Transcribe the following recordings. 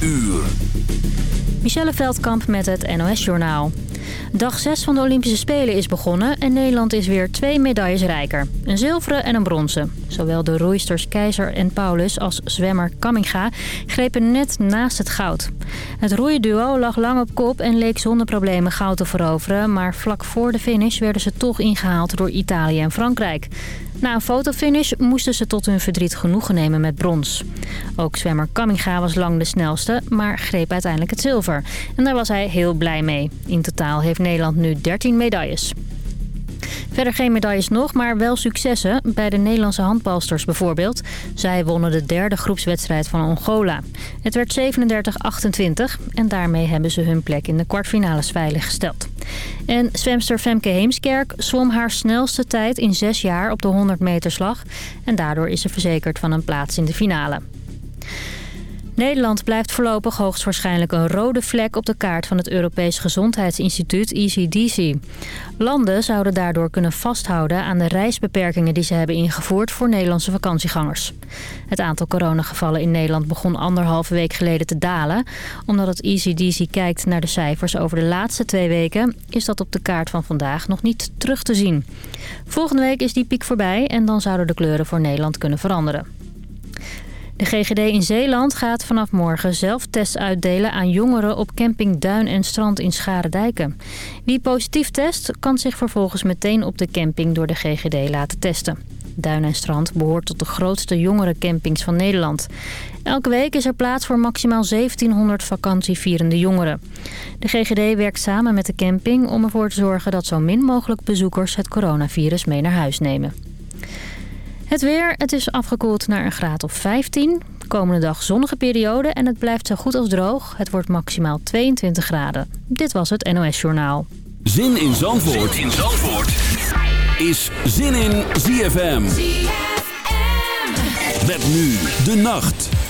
uur. Michelle Veldkamp met het NOS-journaal. Dag 6 van de Olympische Spelen is begonnen en Nederland is weer twee medailles rijker. Een zilveren en een bronzen. Zowel de roeisters Keizer en Paulus als zwemmer Kamminga grepen net naast het goud. Het roeiduo lag lang op kop en leek zonder problemen goud te veroveren... maar vlak voor de finish werden ze toch ingehaald door Italië en Frankrijk. Na een fotofinish moesten ze tot hun verdriet genoegen nemen met brons. Ook zwemmer Kamminga was lang de snelste, maar greep uiteindelijk het zilver. En daar was hij heel blij mee. In totaal heeft Nederland nu 13 medailles. Verder geen medailles nog, maar wel successen. Bij de Nederlandse handbalsters bijvoorbeeld. Zij wonnen de derde groepswedstrijd van Angola. Het werd 37-28 en daarmee hebben ze hun plek in de kwartfinales veiliggesteld. En zwemster Femke Heemskerk zwom haar snelste tijd in zes jaar op de 100 meter slag. En daardoor is ze verzekerd van een plaats in de finale. Nederland blijft voorlopig hoogstwaarschijnlijk een rode vlek op de kaart van het Europees Gezondheidsinstituut ECDC. Landen zouden daardoor kunnen vasthouden aan de reisbeperkingen die ze hebben ingevoerd voor Nederlandse vakantiegangers. Het aantal coronagevallen in Nederland begon anderhalve week geleden te dalen. Omdat het ECDC kijkt naar de cijfers over de laatste twee weken is dat op de kaart van vandaag nog niet terug te zien. Volgende week is die piek voorbij en dan zouden de kleuren voor Nederland kunnen veranderen. De GGD in Zeeland gaat vanaf morgen zelf tests uitdelen aan jongeren op camping Duin en Strand in Scharendijken. Wie positief test, kan zich vervolgens meteen op de camping door de GGD laten testen. Duin en Strand behoort tot de grootste jongerencampings van Nederland. Elke week is er plaats voor maximaal 1700 vakantievierende jongeren. De GGD werkt samen met de camping om ervoor te zorgen dat zo min mogelijk bezoekers het coronavirus mee naar huis nemen. Het weer, het is afgekoeld naar een graad of 15. Komende dag zonnige periode en het blijft zo goed als droog. Het wordt maximaal 22 graden. Dit was het NOS Journaal. Zin in Zandvoort, zin in Zandvoort. is Zin in ZFM. ZFM. Met nu de nacht.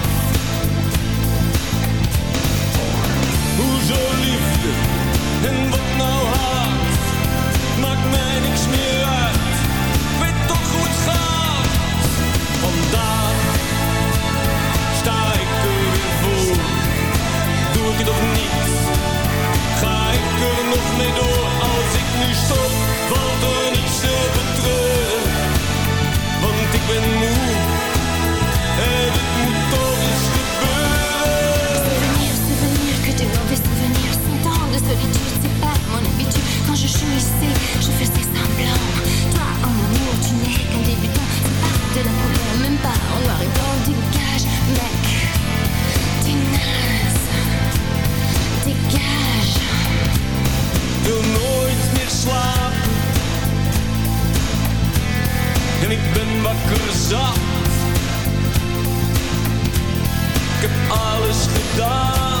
Hoezo liefde en wat nou haat? Maakt mij niks meer uit. Weet toch hoe het gaat. Vandaag sta ik er weer voor. Doe ik het of niet? Ga ik er nog mee door? Als ik nu stop, valt er Quand je faisais semblant Toi, en amour, tu n'es qu'un débutant C'est pas de la couleur, même pas en noir et blanc Dégage, mec, t'es naze Dégage wil nooit meer slapen. En ik ben wakker. Ik heb alles gedaan.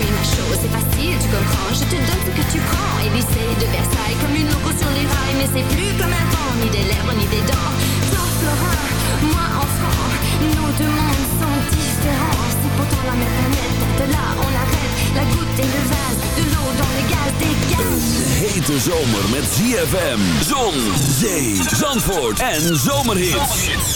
Es ma chose. C'est facile, tu comprends. Je te donne ce que tu prends. Élysée de Versailles, comme une loco sur les rails. Mais c'est plus comme avant, ni des lèvres, ni des dents. Toi, Florin, moi, enfant. Nos deux mondes sont différents. C'est pourtant la même planète. De là, on arrête. La goutte et le vase. De l'eau dans les gaz, dégage. Hete zomer met ZFM, zon, zee, zandvoort en zomerhits.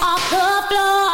off the floor.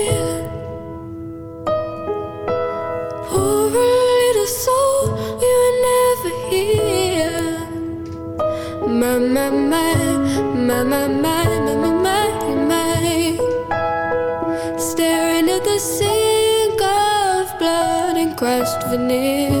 Staring at the sink of blood and crushed veneer.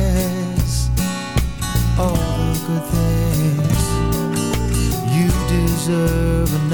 deserve an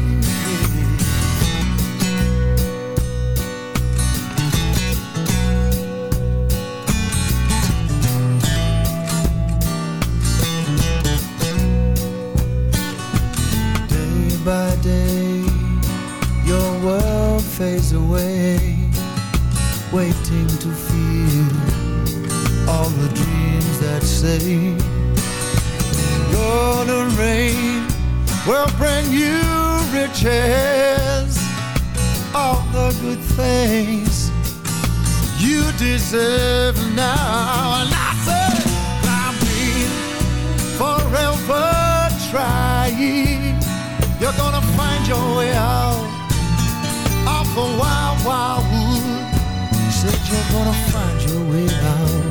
you're gonna find your way out.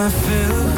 I feel